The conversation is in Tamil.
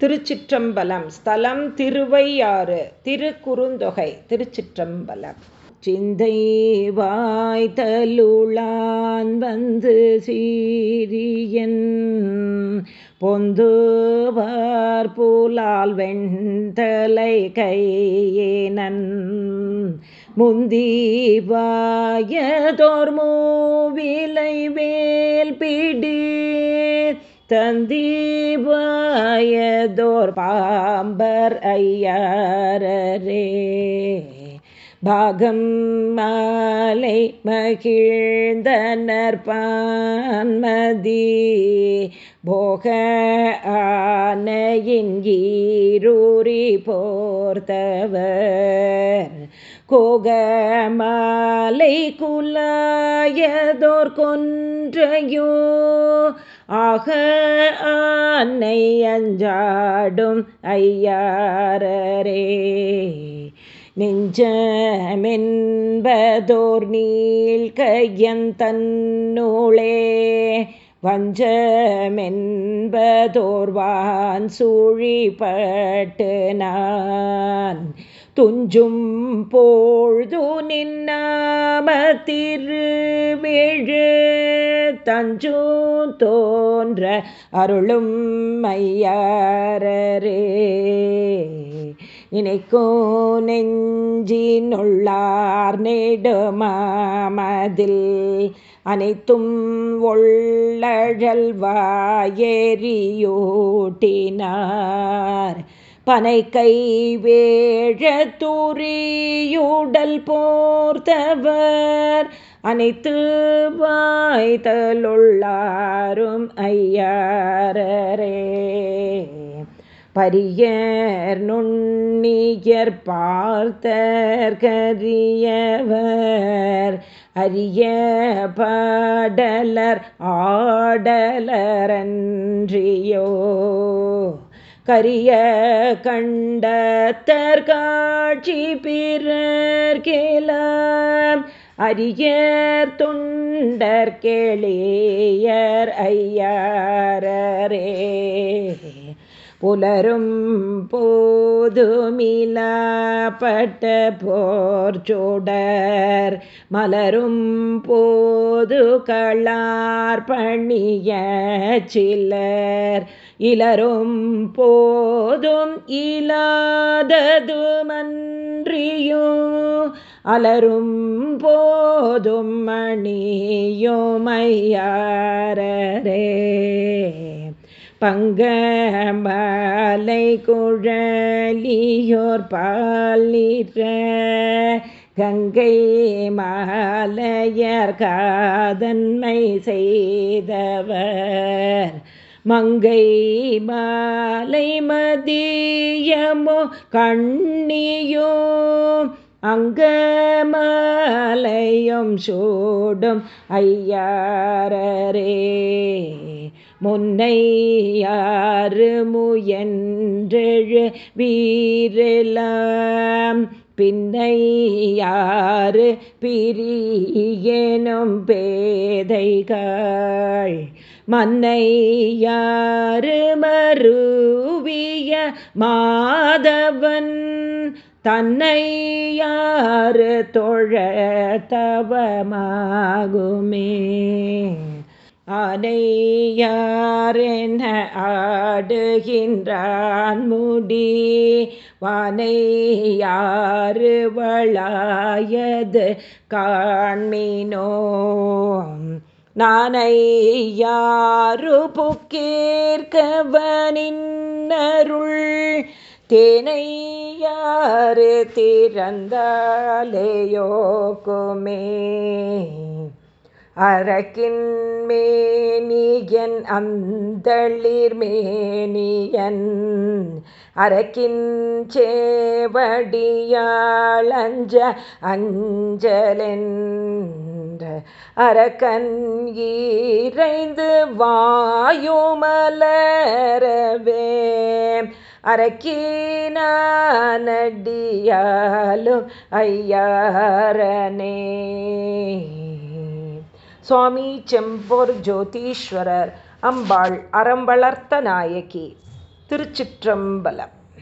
திருச்சிற்றம்பலம். ஸ்தலம் திருவையாறு திருக்குறுந்தொகை திருச்சிற்றம்பலம். சிந்தை வாய்த்தலுளான் வந்து சீரியன் பொந்துவார் புலால் வெண்தலை கையேனன் முந்திவாயதோர் மூவிலை வேல் பிடி தந்தீபாயதோர் பாம்பர் ஐயாரரே. பாகம் மாலை மகிழ்ந்தனர் பான்மதி. போக ஆனையின் ஈரூரி போர்த்தவர். கோகமாலை குலாயதோர் கொன்றையோ ஆக ஆனை அஞ்சாடும் ஐயாரரே. நெஞ்சமென்பதோர் நீள் கையன் வஞ்சமென்பதோர்வான் சூழிப்பட்டு நான் துஞ்சும் பொழுது நின்னாம திருவிழு தஞ்சு தோன்ற அருளும் மையாரரே நினைக்கும் நெஞ்சினுள்ளார் நெடுமாமதில் அனைத்தும் ஒள்ளழல்வாயேறியூட்டினார். பனை கை வேழ தூரியுடல் போர்த்தவர் அனைத்து வாய்தலுள்ளாரும் ஐயாரரே. பரியர் நுண்ணியர் பார்த்தர் அரிய பாடலர் ஆடலரன்றியோ. கரிய கண்டத்தற்காட்சி பிறர் கேலாம் அரியர் தொண்டர் கேளியர் ஐயாரரே. புலரும் போதுமிலாப்பட்ட போர்ச்சோடர் மலரும் போது களார் பணிய சிலர் இலரும் போதும் இலாததுமன்றியும் அலரும் போதும் மணியோமையாரரே பங்கமலை குழலியோர் பாலிற கங்கை மாலையர் காதன்மை செய்தவர். மங்கை மாலை மதியமோ கண்ணியோ அங்கமலையும் சூடும் ஐயாரரே. முன்னையாறு முயன்றெழு வீரெலாம். பின்னையாறு பிரியனும் பேதைகள். மன்னை யாரு மருவிய மாதவன். தன்னை யாரு தொழ தவமாகுமே? ஆனையாரென ஆடுகின்றான் முடி? வானை வானையாறு வளாயது காண்மினோ? நானை யாரு புக்கேற்கவனின் அருள்? தேனை யாரு திறந்தாலேயோக்குமே. அரக்கின் மேனியன் அந்தளிர் மேனியன். அரக்கின் சேவடியாளஞ்ச அஞ்சலென்ற. அரக்கன் ஈரைந்து வாயுமலரவே. அரக்கீனடியாலும் ஐயாரனே. சுவாமி செம்போர் ஜோதீஸ்வரர் அம்பாள் அறம் வளர்த்த நாயகி திருச்சிற்றம்பலம்.